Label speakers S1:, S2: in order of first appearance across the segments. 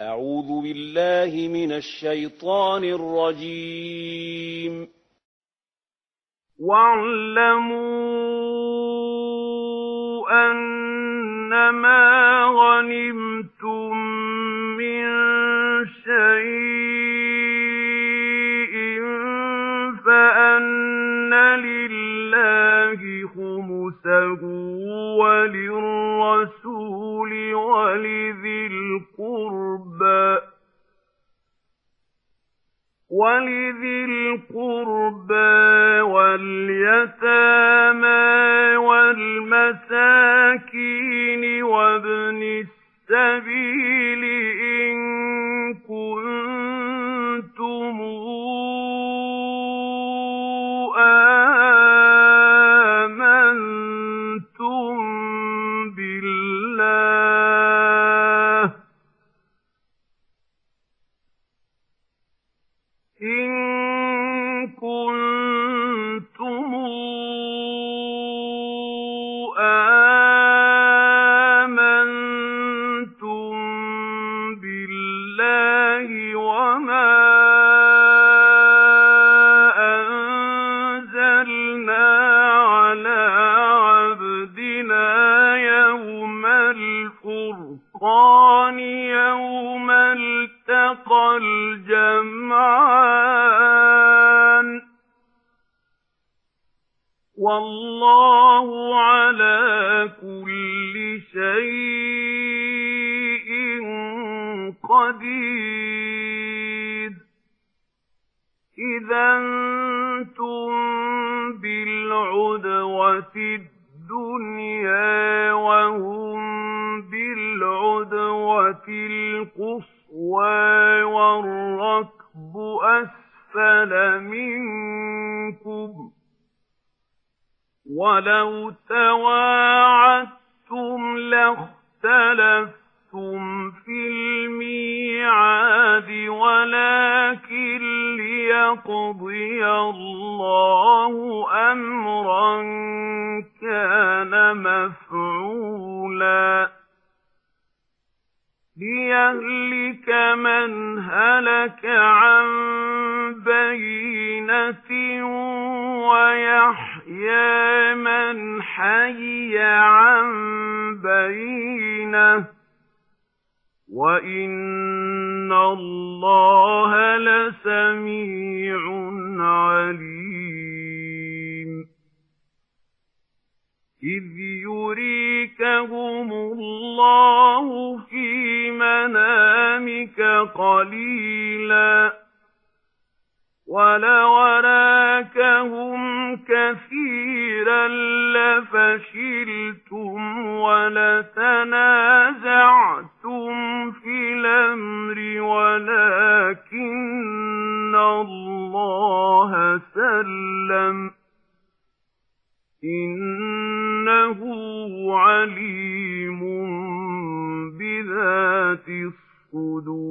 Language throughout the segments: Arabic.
S1: أعوذ بالله من الشيطان الرجيم.
S2: واعلموا أنما غنمتم من شيء فأن لله خمسه وللرسول ولذي القربى ولذي القربى واليتامى والمساكين وابن السبيل إن كنتم بينة وإن الله لسميع عليم إذ يريكهم الله في منامك قليلا ولو كثيرا لفشلتم ولتنازعتم في الأمر ولكن الله سلم إِنَّهُ عَلِيمٌ بِذَاتِ الصُّدُورِ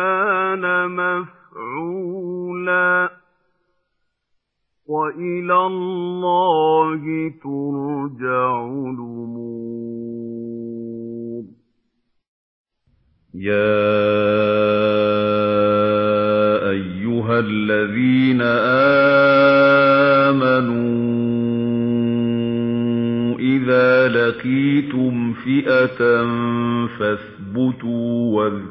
S2: مَفْعُولًا. وَإِلَى اللَّهِ تُرْجَعُ الْأُمُورُ.
S3: يَا أَيُّهَا الَّذِينَ آمَنُوا إِذَا لَقِيتُمْ فِئَةً فَاثْبُتُوا وَاذْكُرُوا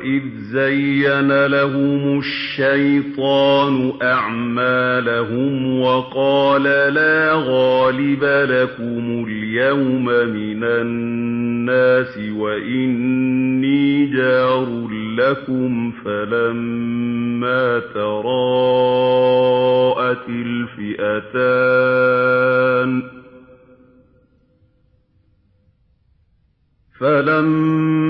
S3: وَإِذْ زَيَّنَ لَهُمُ الشَّيْطَانُ أَعْمَالَهُمْ وَقَالَ لَا غَالِبَ لَكُمُ الْيَوْمَ مِنَ النَّاسِ وَإِنِّي جَارٌ لَّكُمْ فَلَمَّا تَرَاءَتِ الْفِئَتَانِ فَلَمَّا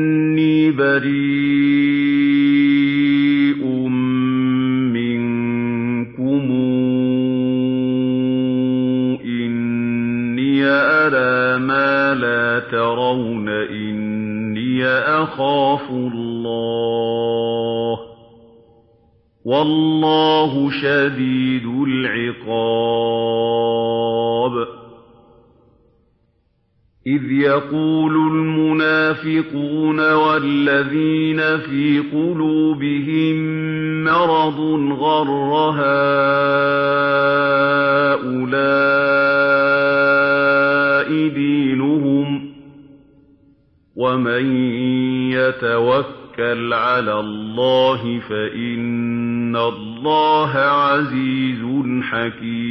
S3: بَرِيءٌ مِّنكُمْ. إِنِّي أَرَىٰ مَا لَا تَرَوْنَ. إِنِّي أَخَافُ اللَّهَ ۚ. وَاللَّهُ شَدِيدُ الْعِقَابِ. إِذْ يَقُولُ الْمُنَافِقُونَ وَالَّذِينَ فِي قُلُوبِهِم مَّرَضٌ غَرَّ هَٰؤُلَاءِ دِينُهُمْ ۗ وَمَن يَتَوَكَّلْ عَلَى اللَّهِ فَإِنَّ اللَّهَ عَزِيزٌ حَكِيمٌ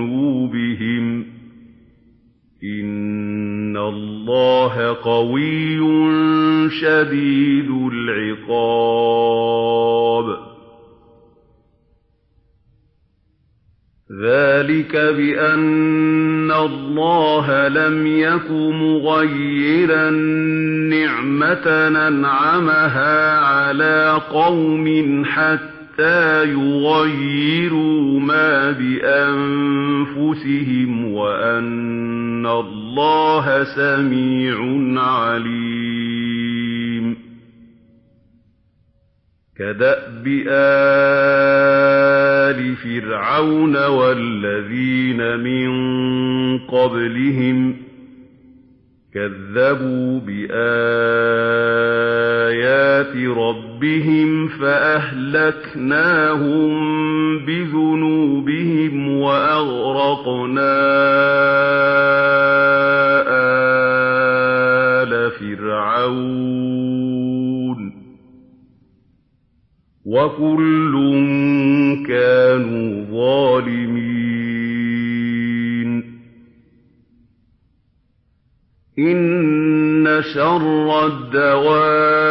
S3: ۗ إِنَّ اللَّهَ قَوِيٌّ شَدِيدُ الْعِقَابِ. ذَٰلِكَ بِأَنَّ اللَّهَ لَمْ يَكُ مُغَيِّرًا نِّعْمَةً أَنْعَمَهَا عَلَىٰ قَوْمٍ حَتَّىٰ يُغَيِّرُوا مَا بِأَنفُسِهِمْ وَأَنَّ اللَّهَ سَمِيعٌ عَلِيمٌ كَدَأْبِ آلِ فِرْعَوْنَ وَالَّذِينَ مِن قَبْلِهِمْ ۚ كَذَّبُوا بِآيَاتِ رَبِّهِمْ فَأَهْلَكْنَاهُم بِذُنُوبِهِمْ وَأَغْرَقْنَا آلَ فِرْعَوْنَ ۚ وَكُلٌّ كَانُوا ظَالِمِينَ إِنَّ شَرَّ الدَّوَابِّ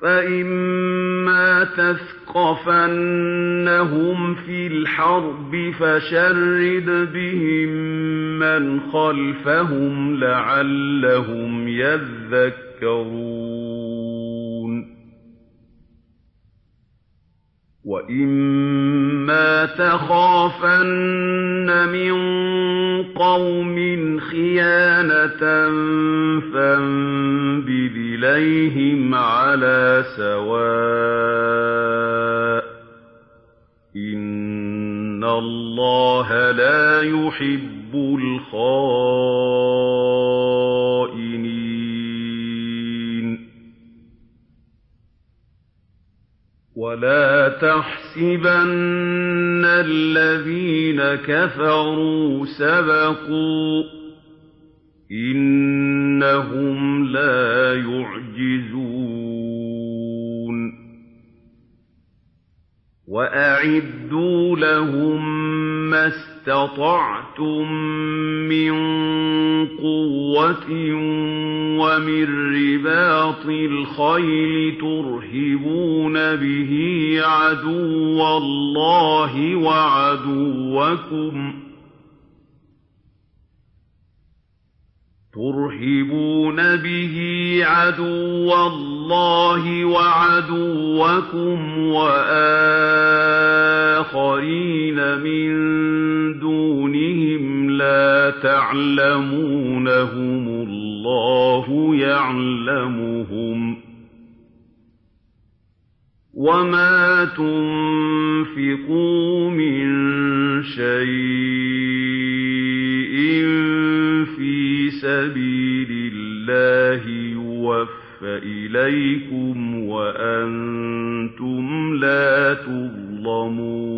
S3: فَإِمَّا تَثْقَفَنَّهُمْ فِي الْحَرْبِ فَشَرِّدْ بِهِم مَّنْ خَلْفَهُمْ لَعَلَّهُمْ يَذَّكَّرُونَ وَإِمَّا تَخَافَنَّ مِن قَوْمٍ خِيَانَةً فَانبِذْ إِلَيْهِمْ عَلَىٰ سَوَاءٍ ۚ إِنَّ اللَّهَ لَا يُحِبُّ الْخَائِنِينَ. وَلَا تَحْسَبَنَّ الَّذِينَ كَفَرُوا سَبَقُوا ۚ وَأَعِدُّوا لَهُم مَّا اسْتَطَعْتُم مِّن قُوَّةٍ وَمِن رِّبَاطِ الْخَيْلِ تُرْهِبُونَ بِهِ عَدُوَّ اللَّهِ وَعَدُوَّكُمْ وَآخَرِينَ مِن دُونِهِمْ لَا تَعْلَمُونَهُمُ اللَّهُ يَعْلَمُهُمْ ۚ وَمَا تُنفِقُوا مِن شَيْءٍ فِي سَبِيلِ اللَّهِ يُوَفَّ إِلَيْكُمْ وَأَنتُمْ لَا تُظْلَمُونَ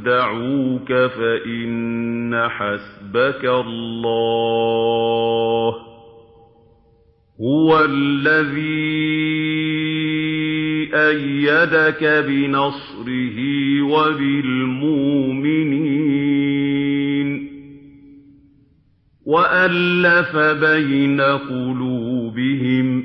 S3: يَخْدَعُوكَ فَإِنَّ حَسْبَكَ اللَّهُ ۚ هُوَ الَّذِي أَيَّدَكَ بِنَصْرِهِ وَبِالْمُؤْمِنِينَ وَأَلَّفَ بَيْنَ قُلُوبِهِمْ ۚ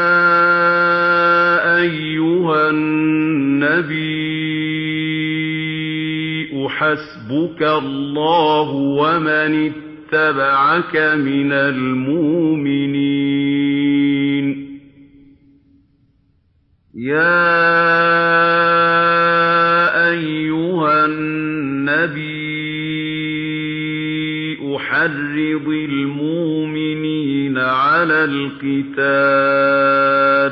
S3: أَيُّهَا النَّبِيُّ حَسْبُكَ اللَّهُ وَمَنِ اتَّبَعَكَ مِنَ الْمُؤْمِنِينَ. يَا أَيُّهَا النَّبِيُّ حَرِّضِ الْمُؤْمِنِينَ عَلَى الْقِتَالِ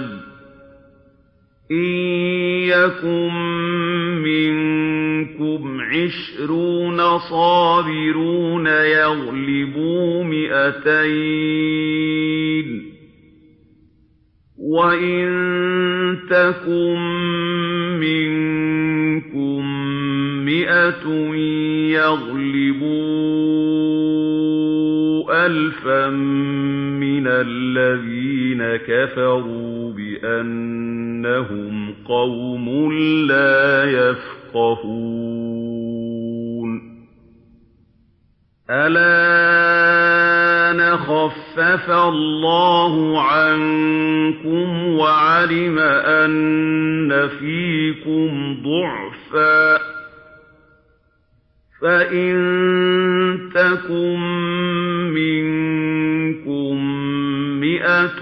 S3: ۚ. إِن يَكُن مِّنكُمْ عِشْرُونَ صَابِرُونَ يَغْلِبُوا مِائَتَيْنِ ۚ وَإِن تَكُن مِّنكُم مِّائَةٌ يَغْلِبُوا أَلْفًا مِّنَ الَّذِينَ كَفَرُوا بِأَنَّهُمْ قَوْمٌ لَّا يَفْقَهُونَ أَلَا خفف الله عنكم وعلم أن فيكم ضعفا فإن تكن منكم مئة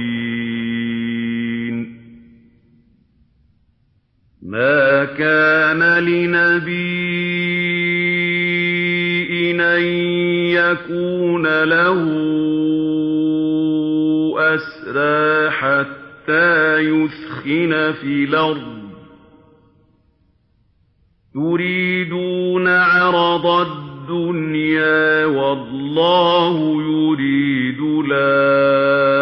S3: ما كان لنبي أن يكون له أسرى حتى يثخن في الأرض. تريدون عرض الدنيا والله يريد الآخرة.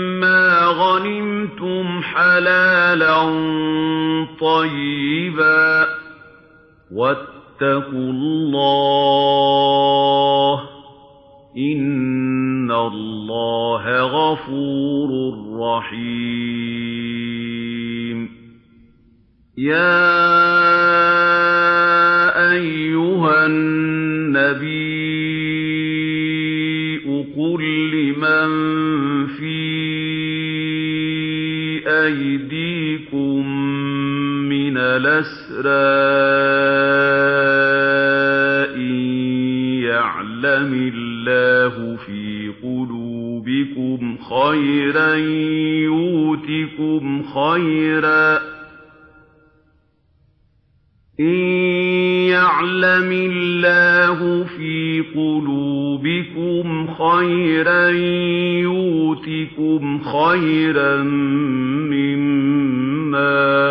S3: غنمتم حلالا طيبا واتقوا الله إن الله غفور رحيم يا أيها النبي إن يعلم الله في قلوبكم خيرا يؤتكم خيرا. إن يعلم الله في قلوبكم خيرا يؤتكم خيرا مما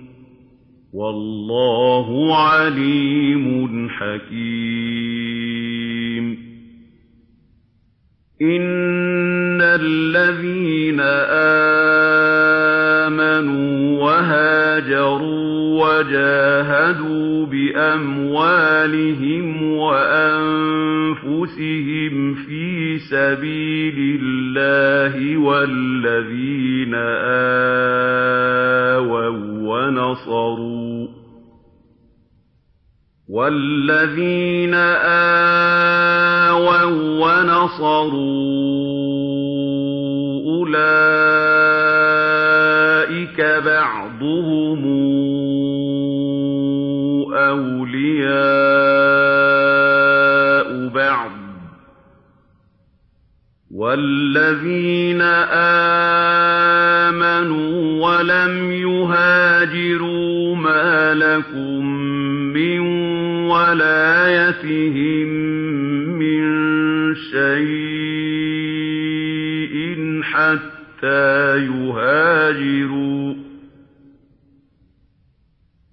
S3: والله عليم حكيم. إن الذين آمنوا وهاجروا وجاهدوا بأموالهم وأنفسهم في سبيل الله والذين آووا ونصروا والذين آووا ونصروا أولئك بعضهم أولياء بعض والذين آمنوا ولم يهاجروا ما لكم من ولايتهم من شيء حتى يهاجروا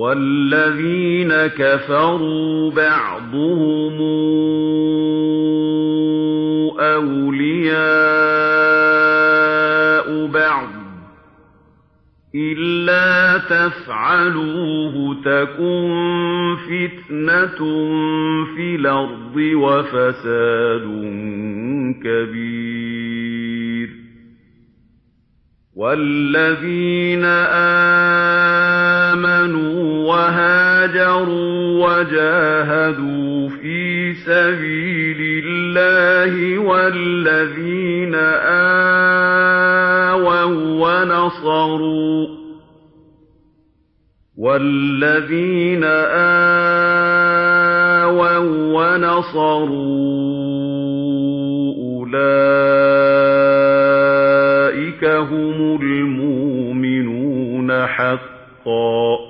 S3: وَالَّذِينَ كَفَرُوا بَعْضُهُمْ أَوْلِيَاءُ بَعْضٍ إِلَّا تَفْعَلُوهُ تَكُن فِتْنَةٌ فِي الْأَرْضِ وَفَسَادٌ كَبِيرٌ وَالَّذِينَ آمَنُوا وَهَاجَرُوا وَجَاهَدُوا فِي سَبِيلِ اللَّهِ وَالَّذِينَ آوَوا وَّنَصَرُوا وَالَّذِينَ آوَوا وَّنَصَرُوا أُولَٰئِكَ هُمُ الْمُؤْمِنُونَ حَقًّا ۚ.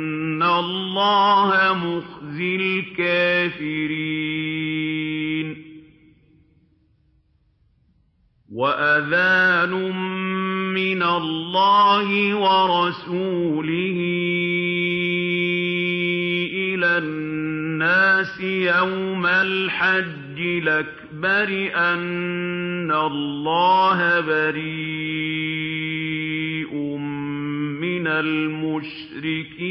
S3: اللَّهَ مُخْزِي الْكَافِرِينَ وَأَذَانٌ مِّنَ اللَّهِ وَرَسُولِهِ إِلَى النَّاسِ يَوْمَ الْحَجِّ الْأَكْبَرِ أَنَّ اللَّهَ بَرِيءٌ مِّنَ الْمُشْرِكِينَ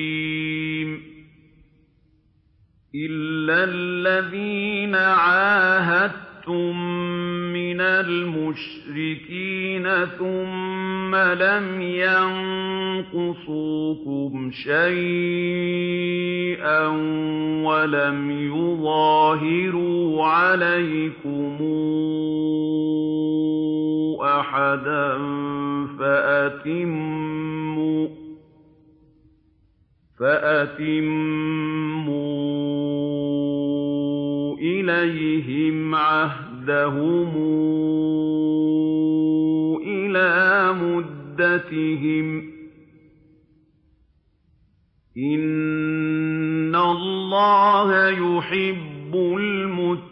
S3: إِلَّا الَّذِينَ عَاهَدتُّم مِّنَ الْمُشْرِكِينَ ثُمَّ لَمْ يَنقُصُوكُمْ شَيْئًا وَلَمْ يُظَاهِرُوا عَلَيْكُمْ أَحَدًا فَأَتِمُّوا إِلَيْهِمْ عَهْدَهُمْ إِلَىٰ مُدَّتِهِمْ ۚ إِنَّ اللَّهَ يُحِبُّ الْمُتَّقِينَ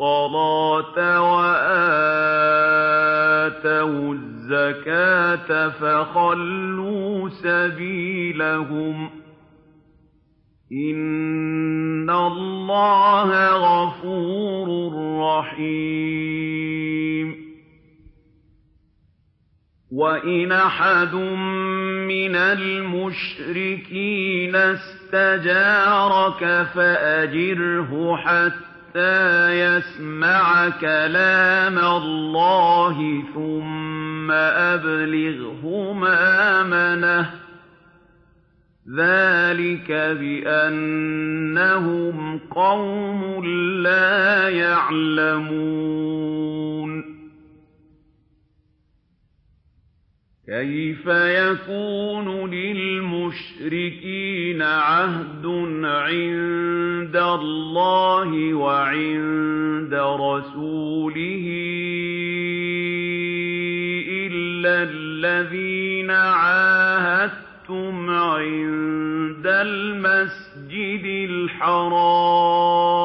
S3: الصَّلَاةَ وَآتَوُا الزَّكَاةَ فَخَلُّوا سَبِيلَهُمْ ۚ. إِنَّ اللَّهَ غَفُورٌ رَّحِيمٌ. وَإِنْ أَحَدٌ مِّنَ الْمُشْرِكِينَ اسْتَجَارَكَ فَأَجِرْهُ حَتَّىٰ يَسْمَعَ كَلَامَ اللَّهِ ثُمَّ أَبْلِغْهُ مَأْمَنَهُ ۚ ذَٰلِكَ بِأَنَّهُمْ قَوْمٌ لَّا يَعْلَمُونَ كَيْفَ يَكُونُ لِلْمُشْرِكِينَ عَهْدٌ عِندَ اللَّهِ وَعِندَ رَسُولِهِ إِلَّا الَّذِينَ عَاهَدتُّمْ عِندَ الْمَسْجِدِ الْحَرَامِ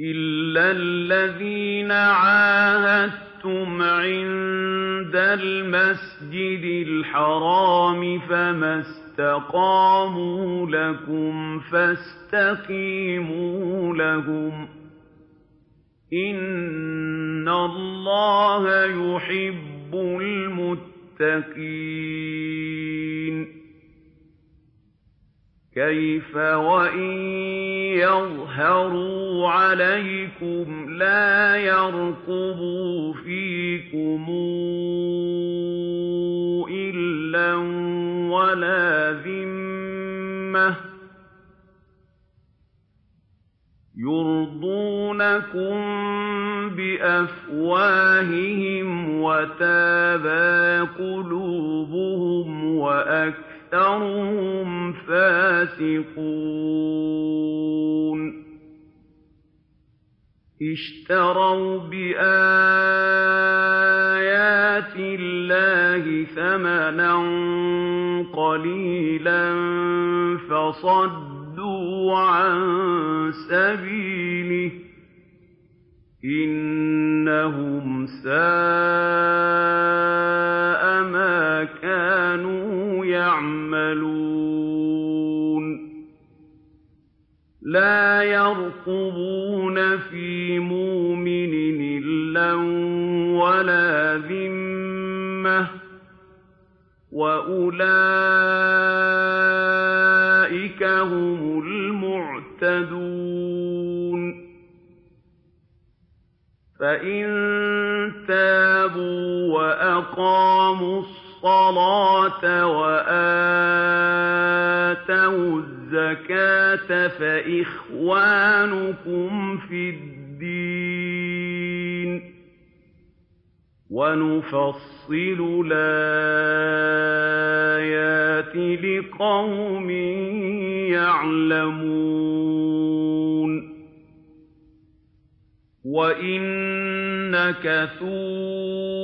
S3: إِلَّا الَّذِينَ عَاهَدتُّمْ عِندَ الْمَسْجِدِ الْحَرَامِ فَمَا اسْتَقَامُوا لَكُمْ فَاسْتَقِيمُوا لَهُمْ ۚ إِنَّ اللَّهَ يُحِبُّ الْمُتَّقِينَ كَيْفَ وَإِن يَظْهَرُوا عَلَيْكُمْ لَا يَرْقُبُوا فِيكُمْ إِلًّا وَلَا ذِمَّةً ۚ يُرْضُونَكُم بِأَفْوَاهِهِمْ وَتَأْبَىٰ قُلُوبُهُمْ وَأَكْثَرُهُمْ فَاسِقُونَ اشْتَرَوْا بِآيَاتِ اللَّهِ ثَمَنًا قَلِيلًا فَصَدُّوا عَن سَبِيلِهِ ۚ إِنَّهُمْ سَاءَ كَانُوا يَعْمَلُونَ. لَا يَرْقُبُونَ فِي مُؤْمِنٍ إِلًّا وَلَا ذِمَّةً ۚ وَأُولَٰئِكَ هُمُ الْمُعْتَدُونَ. فَإِن تَابُوا وَأَقَامُوا الصَّلَاةَ وَآتَوُا الزَّكَاةَ فَإِخْوَانُكُمْ فِي الدِّينِ ۗ. وَنُفَصِّلُ الْآيَاتِ لِقَوْمٍ يَعْلَمُونَ. وَإِن نَّكَثُوا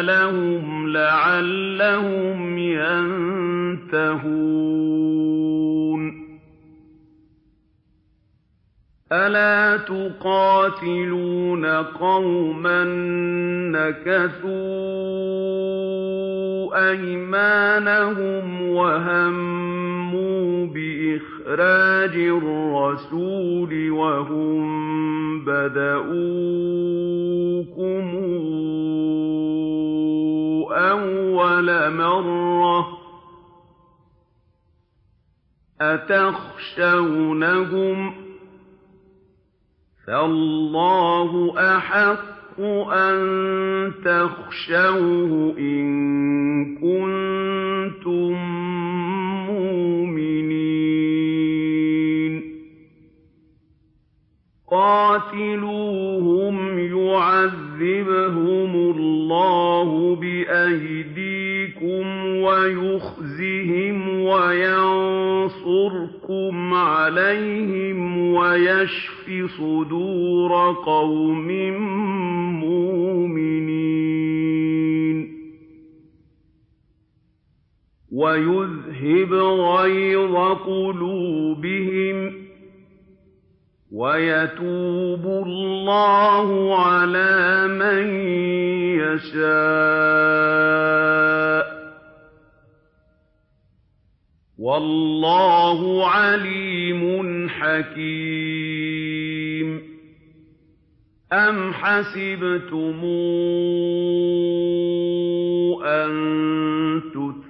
S3: لَهُمْ لَعَلَّهُمْ يَنتَهُونَ. أَلَا تُقَاتِلُونَ قَوْمًا نَّكَثُوا أَيْمَانَهُمْ وَهَمُّوا بِإِخْرَاجِ الرَّسُولِ وَهُم بَدَءُوكُمْ أَوَّلَ مَرَّةٍ ۚ أَتَخْشَوْنَهُمْ ۚ فَاللَّهُ أَحَقُّ أَن تَخْشَوْهُ إِن كُنتُم مُّؤْمِنِينَ. قَاتِلُوهُمْ يُعَذِّبْهُمُ اللَّهُ بِأَيْدِيكُمْ وَيُخْزِهِمْ وَيَنصُرْكُمْ عَلَيْهِمْ وَيَشْفِ صُدُورَ قَوْمٍ مُّؤْمِنِينَ وَيُذْهِبْ غَيْظَ قُلُوبِهِمْ ۗ وَيَتُوبُ اللَّهُ عَلَىٰ مَن يَشَاءُ ۗ. وَاللَّهُ عَلِيمٌ حَكِيمٌ. أَمْ حَسِبْتُمْ أَن تُتْرَكُوا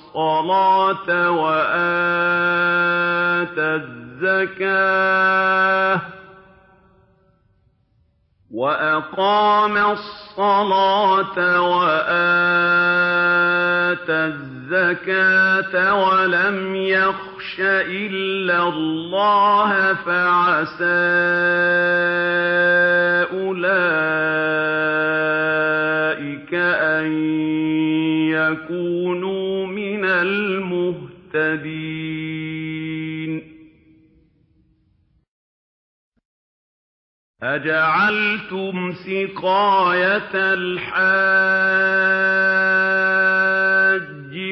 S3: وَآتَى الزَّكَاةَ وَأَقَامَ الصَّلَاةَ وَآتَى الزَّكَاةَ وَلَمْ يَخْشَ إِلَّا اللَّهَ فَعَسَىٰ أُولَٰئِكَ أَن يَكُونُوا الْمُهْتَدِينَ. أَجَعَلْتُمْ سِقَايَةَ الْحَاجِّ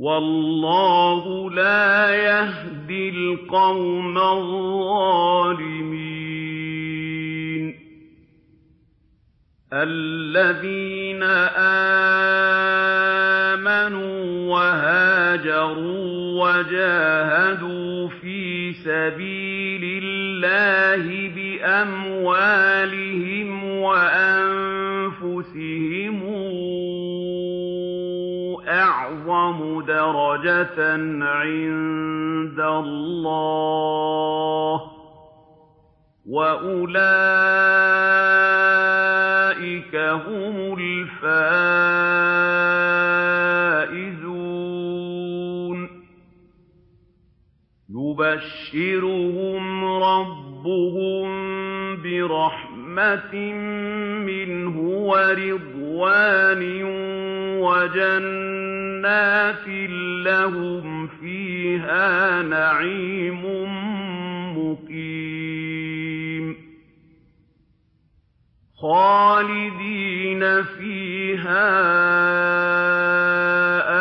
S3: وَاللَّهُ لَا يَهْدِي الْقَوْمَ الظَّالِمِينَ. الَّذِينَ آمَنُوا وَهَاجَرُوا وَجَاهَدُوا فِي سَبِيلِ اللَّهِ بِأَمْوَالِهِمْ وَأَنفُسِهِمْ دَرَجَةً عِندَ اللَّهِ ۗ وَأُولَٰئِكَ هُمُ الْفَائِزُونَ. يُبَشِّرُهُمْ رَبُّهُم بِرَحْمَةٍ مِّنْهُ وَرِضْوَانٍ وَجَنَّاتٍ لَّهُمْ فِيهَا نَعِيمٌ مُّقِيمٌ. خَالِدِينَ فِيهَا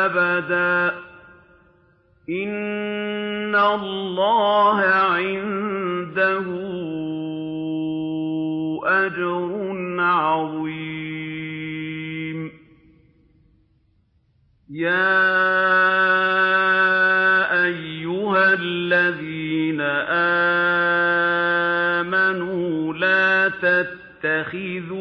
S3: أَبَدًا ۖ. إِنَّ اللَّهَ عِندَهُ يَا أَيُّهَا الَّذِينَ آمَنُوا لَا تَتَّخِذُوا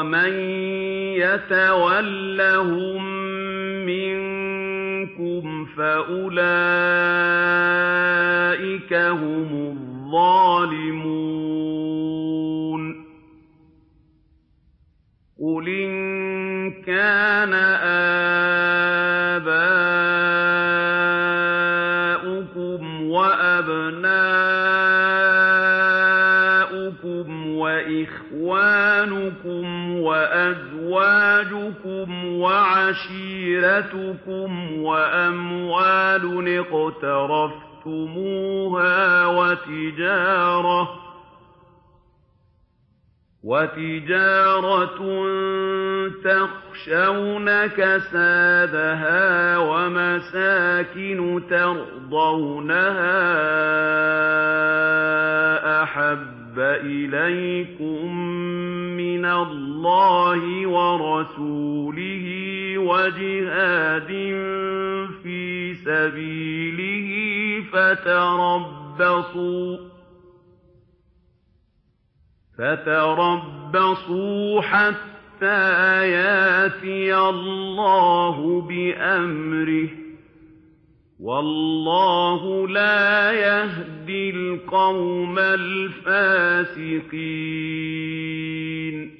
S3: وَمَن يَتَوَلَّهُم مِّنكُمْ فَأُولَٰئِكَ وَعَشِيرَتُكُمْ وَأَمْوَالٌ اقْتَرَفْتُمُوهَا وَتِجَارَةٌ تَخْشَوْنَ كَسَادَهَا وَمَسَاكِنُ تَرْضَوْنَهَا أَحَبَّ إِلَيْكُم مِّنَ اللَّهِ وَرَسُولِهِ وَجِهَادٍ فِي سَبِيلِهِ فَتَرَبَّصُوا حَتَّىٰ يَأْتِيَ اللَّهُ بِأَمْرِهِ ۗ. وَاللَّهُ لَا يَهْدِي الْقَوْمَ الْفَاسِقِينَ.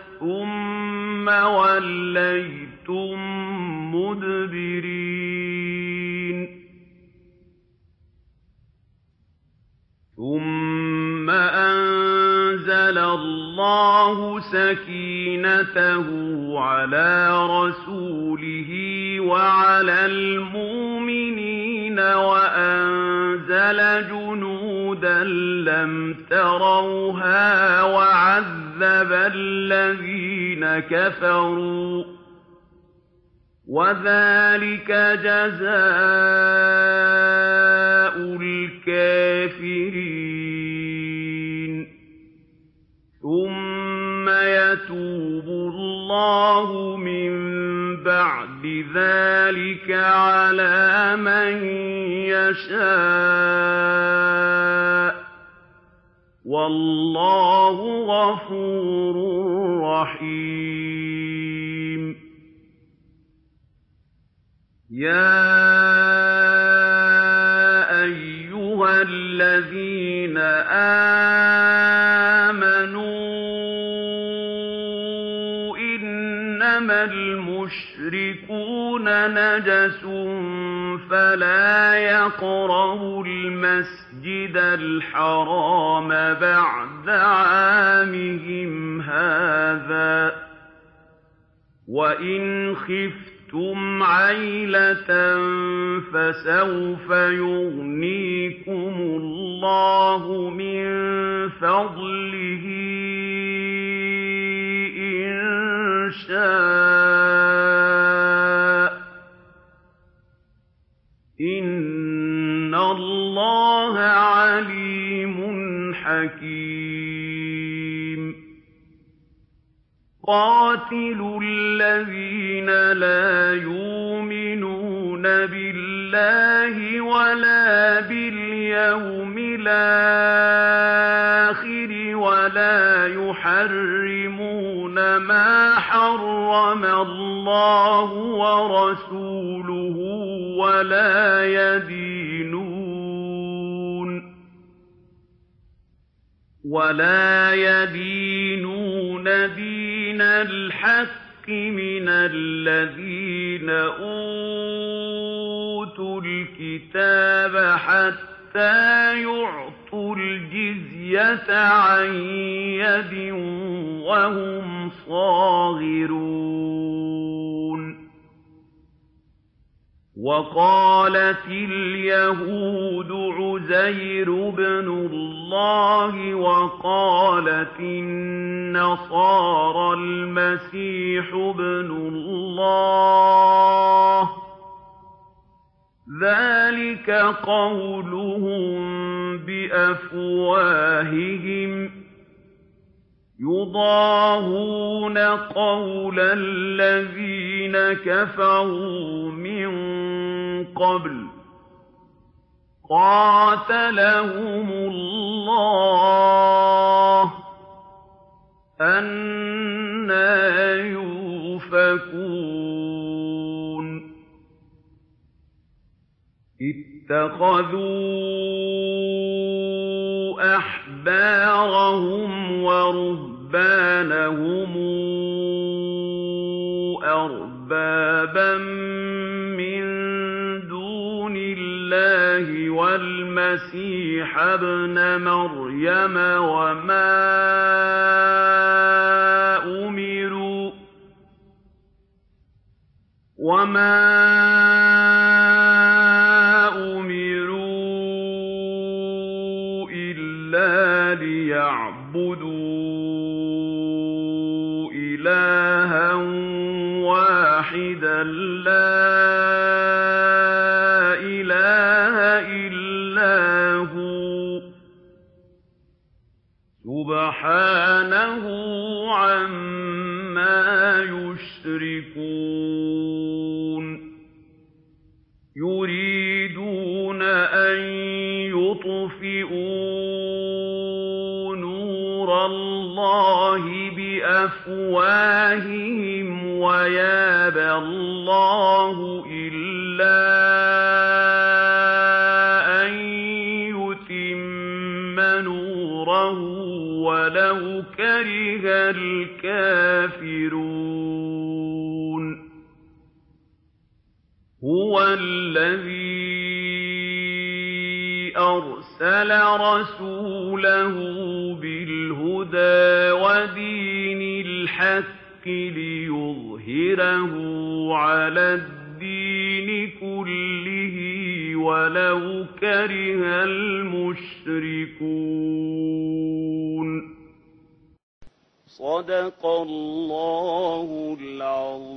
S3: ثُمَّ وَلَّيْتُم مُّدْبِرِينَ ثُمَّ أَنزَلَ اللَّهُ سَكِينَتَهُ عَلَىٰ رَسُولِهِ وَعَلَى الْمُؤْمِنِينَ وَأَنزَلَ جُنُودًا لَّمْ تَرَوْهَا وَعَذَّبَ الَّذِينَ كَفَرُوا ۚ وَذَٰلِكَ جَزَاءُ الْكَافِرِينَ ثُمَّ يَتُوبُ اللَّهُ مِن بَعْدِ ذَٰلِكَ عَلَىٰ مَن يَشَاءُ ۗ وَاللَّهُ غَفُورٌ رَّحِيمٌ. يَا أَيُّهَا الَّذِينَ آمَنُوا إِنَّمَا الْمُشْرِكُونَ نَجَسٌ فَلَا يَقْرَبُوا الْمَسْجِدَ الْحَرَامَ بَعْدَ عَامِهِمْ هَٰذَا ۚ. وَإِنْ خِفْتُمْ عَيْلَةً فَسَوْفَ يُغْنِيكُمُ اللَّهُ مِن فَضْلِهِ إِن شَاءَ ۚ قَاتِلُوا الَّذِينَ لَا يُؤْمِنُونَ بِاللَّهِ وَلَا بِالْيَوْمِ الْآخِرِ وَلَا يحرمون ما حرم الله ورسوله ولا يدينون ولا يدينون دين الحق من الذين أوتوا الكتاب حتى يعطوا الجزية عن يد وهم صاغرون. وقالت اليهود عزير بن الله وقالت النصارى المسيح بن الله. ذلك قولهم بأفواههم يضاهون قول الذين كفروا من قبل قاتلهم الله أنا يُؤْفَكُونَ اتَّخَذُوا أَحْبَارَهُمْ وَرُهْبَانَهُمْ أَرْبَابًا مِّن دُونِ اللَّهِ وَالْمَسِيحَ ابْنَ مَرْيَمَ وَمَا أُمِرُوا وَاحِدًا لَّا إِلَٰهَ إِلَّا هُوَ ۚ. سُبْحَانَهُ عَمَّا يُشْرِكُونَ. يُرِيدُونَ أَن يُطْفِئُوا نُورَ اللَّهِ بِأَفْوَاهِهِمْ اللَّهُ إِلَّا أَن يُتِمَّ نُورَهُ وَلَوْ كَرِهَ الْكَافِرُونَ هُوَ الَّذِي أَرْسَلَ رَسُولَهُ بِالْهُدَىٰ وَدِينِ الْحَقِّ لِيُظْهِرَهُ عَلَى
S1: صدق الله العظيم.